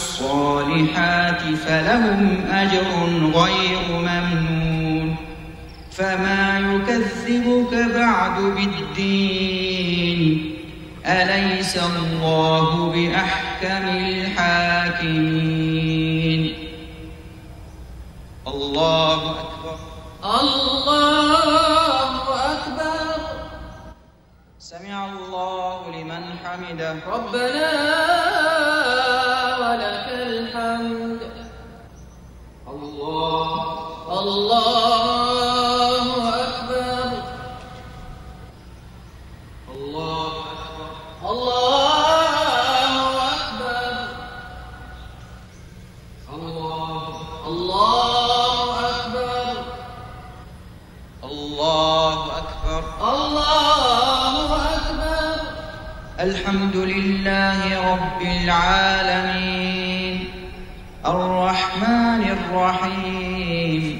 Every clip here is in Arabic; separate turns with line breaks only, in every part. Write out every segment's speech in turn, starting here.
الصالحات فلهم أجر غير ممنون فما يكذبك بعد بالدين أليس الله بأحكم الحاكمين الله أكبر
الله أكبر
سمع الله لمن حمده
ربنا الله أكبر. الله أكبر. الله أكبر. الله الله أكبر.
الله أكبر.
الله أكبر.
الحمد لله رب العالمين. الرحمن الرحيم.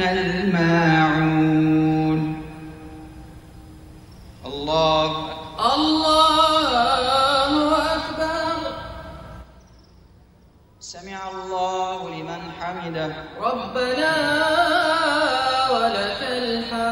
الماعون. الله
الله أكبر.
سمع الله لمن حمده.
ربنا ولك الحمد.